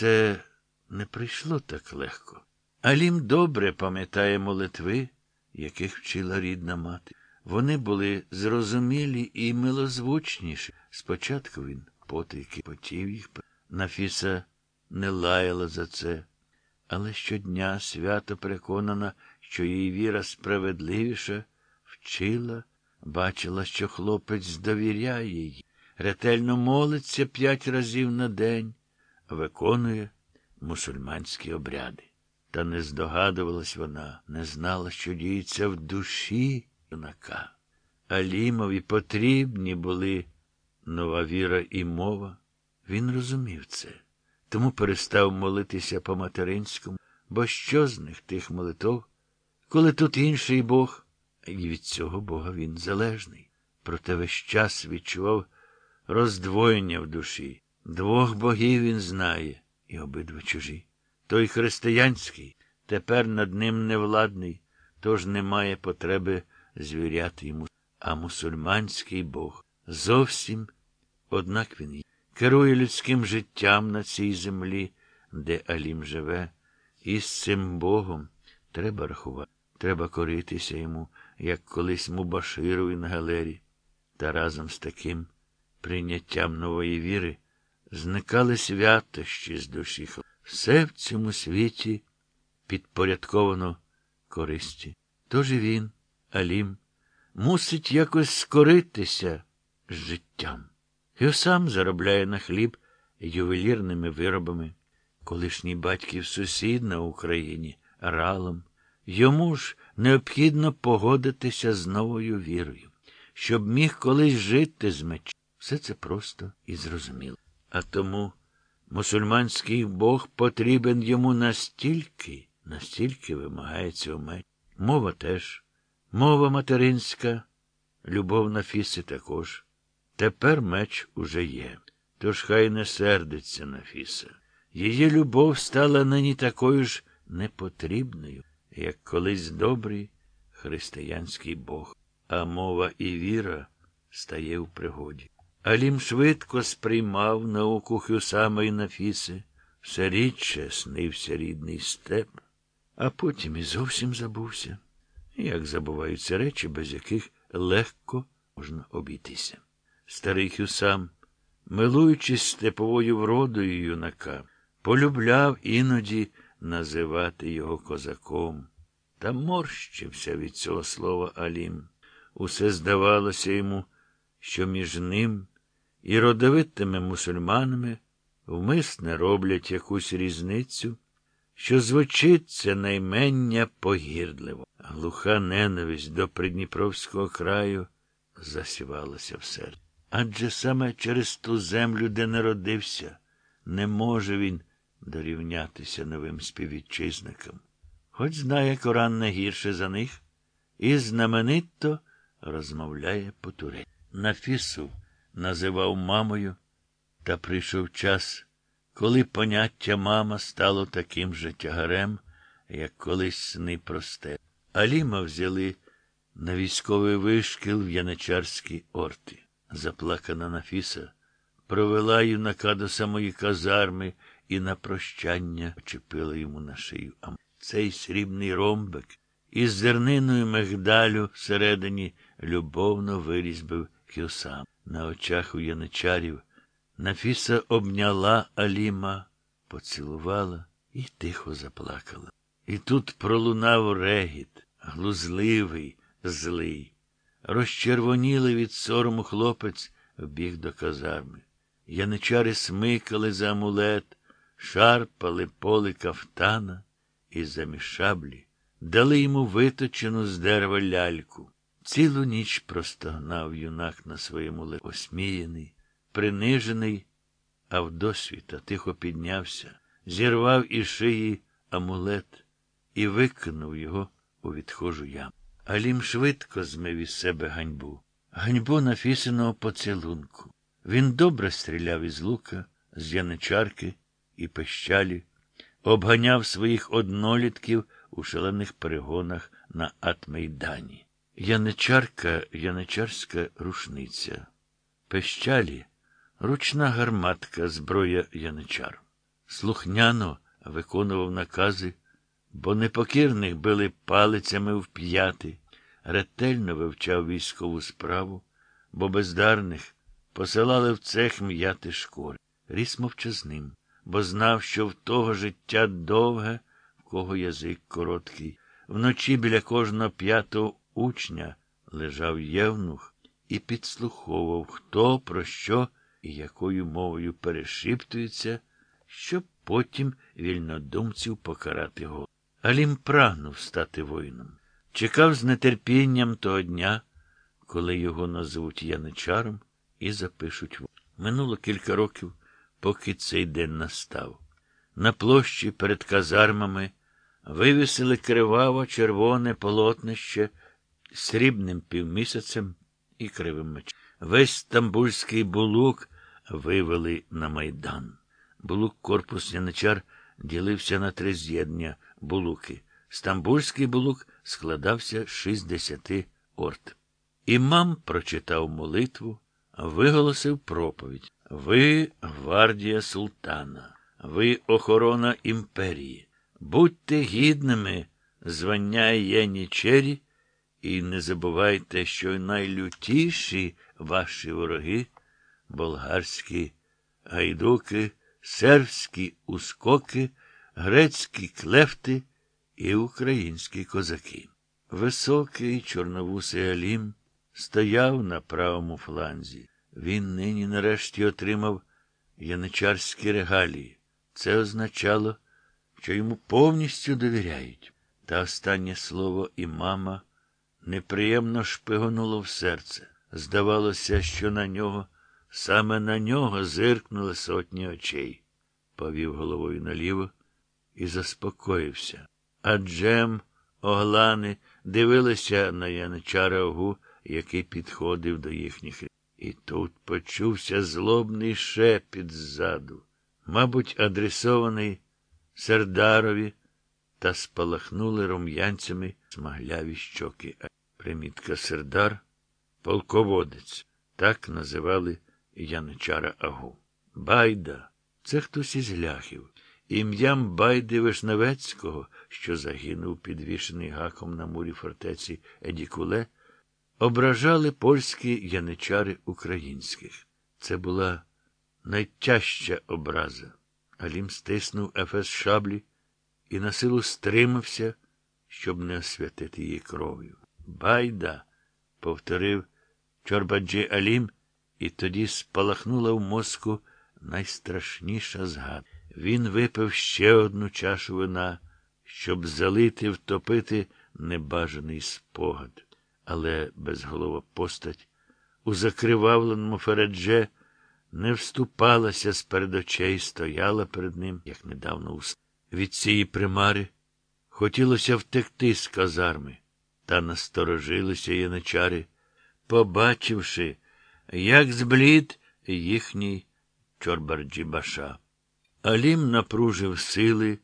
Це не прийшло так легко. Алім добре пам'ятає молитви, яких вчила рідна мати. Вони були зрозумілі і милозвучніші. Спочатку він потайки потів їх. Нафіса не лаяла за це, але щодня свято переконана, що її віра справедливіша, вчила, бачила, що хлопець довіряє їй, ретельно молиться п'ять разів на день, виконує мусульманські обряди. Та не здогадувалась вона, не знала, що діється в душі юнака. Алімові потрібні були нова віра і мова. Він розумів це, тому перестав молитися по материнському, бо що з них тих молитов, коли тут інший Бог, і від цього Бога він залежний. Проте весь час відчував роздвоєння в душі. Двох богів він знає, і обидва чужі. Той християнський тепер над ним невладний, тож немає потреби звіряти йому. А мусульманський Бог зовсім, однак він керує людським життям на цій землі, де Алім живе, і з цим Богом треба рахувати, треба коритися йому, як колись Мубаширові на галері. Та разом з таким прийняттям нової віри зникали святощі з душі. Все в цьому світі підпорядковано користі. Тож і він, Алім, мусить якось скоритися з життям. І сам заробляє на хліб ювелірними виробами. Колишній батьків сусід на Україні ралом. Йому ж необхідно погодитися з новою вірою, щоб міг колись жити з мечем. Все це просто і зрозуміло. А тому мусульманський Бог потрібен йому настільки, настільки вимагає цього меч. Мова теж, мова материнська, любов на фіси також. Тепер меч уже є. Тож хай не сердиться на фіса. Її любов стала нині такою ж непотрібною, як колись добрий християнський Бог, а мова і віра стає в пригоді. Алім швидко сприймав науку Хюсама і Нафіси, все рідше снився рідний степ, а потім і зовсім забувся, як забуваються речі, без яких легко можна обійтися. Старий Хюсам, милуючись степовою вродою юнака, полюбляв іноді називати його козаком, та морщився від цього слова Алім. Усе здавалося йому, що між ним і родовитими мусульманами вмисне роблять якусь різницю, що звучить це наймення погірдливо. Глуха ненависть до Придніпровського краю засівалася в серці. Адже саме через ту землю, де народився, не може він дорівнятися новим співвітчизникам. Хоч знає Коран не гірше за них, і знаменито розмовляє по турецьки. Нафісу називав мамою, та прийшов час, коли поняття мама стало таким же тягарем, як колись сни просте. Аліма взяли на військовий вишкіл в Яничарській орти. Заплакана Нафіса провела юнака до самої казарми і на прощання очепила йому на шию. А цей срібний ромбик із зерниною мигдалю всередині любовно вирізбив Кюсам. На очах у яничарів Нафіса обняла Аліма, поцілувала і тихо заплакала. І тут пролунав регіт, глузливий, злий. Розчервонілий від сорому хлопець вбіг до казарми. Яничари смикали за амулет, шарпали поли кафтана і заміж шаблі дали йому виточену з дерева ляльку. Цілу ніч простогнав юнак на своєму ле осміяний, принижений, а вдосвіта тихо піднявся, зірвав із шиї амулет і викинув його у відхожу яму. Алім швидко змив із себе ганьбу, ганьбу нафісеного поцілунку. Він добре стріляв із лука, з яничарки і пещалі, обганяв своїх однолітків у шалених перегонах на Атмейдані. Яничарка, яничарська рушниця. Пещалі ручна гарматка, зброя яничар. слухняно виконував накази, бо непокірних били палицями в п'яти, ретельно вивчав військову справу, бо бездарних посилали в цех м'яти шкори. Ріс мовчазним, бо знав, що в того життя довге, в кого язик короткий. Вночі біля кожного п'ятого учня лежав євнух і підслуховував, хто про що і якою мовою перешіптується, щоб потім вільнодумців покарати голод. Алім прагнув стати воїном. Чекав з нетерпінням того дня, коли його назвуть яничаром і запишуть в. Минуло кілька років, поки цей день настав. На площі перед казармами вивісили криваво червоне полотнище срібним півмісяцем і кривим мечем. Весь стамбульський булук вивели на майдан. Булук корпус яничар ділився на три з'єднання булуки. Стамбульський булук складався з 60 орд. Імам прочитав молитву, виголосив проповідь. Ви гвардія султана, ви охорона імперії. Будьте гідними звання єнічері і не забувайте, що найлютіші ваші вороги болгарські гайдуки, сербські ускоки, грецькі клефти і українські козаки. Високий чорновусий Алім стояв на правому фланзі. Він нині нарешті отримав яничарські регалії. Це означало, що йому повністю довіряють. Та останнє слово і мама неприємно шпигонуло в серце. Здавалося, що на нього, саме на нього зиркнули сотні очей. Повів головою наліво і заспокоївся. А оглани дивилися на яничара Огу, який підходив до їхніх. І тут почувся злобний шепіт ззаду, мабуть, адресований Сердарові, та спалахнули рум'янцями смагляві щоки. Примітка Сердар, полководець, так називали яничара Агу. Байда, це хтось із ляхів. Ім'ям Байди Вишневецького, що загинув, підвішений гаком на мурі фортеці Едікуле, ображали польські яничари українських. Це була найтяжча образа. Алім стиснув ефес шаблі і на силу стримався, щоб не освятити її кров'ю. Байда, повторив Чорбаджі Алім, і тоді спалахнула в мозку найстрашніша згадка. Він випив ще одну чашу вина, щоб залити, втопити небажаний спогад. Але безголова постать у закривавленому фередже не вступалася з перед очей, стояла перед ним, як недавно уст. Від цієї примари хотілося втекти з казарми, та насторожилися яничари, побачивши, як зблід їхній Чорбарджі Баша. Алім напружив сили.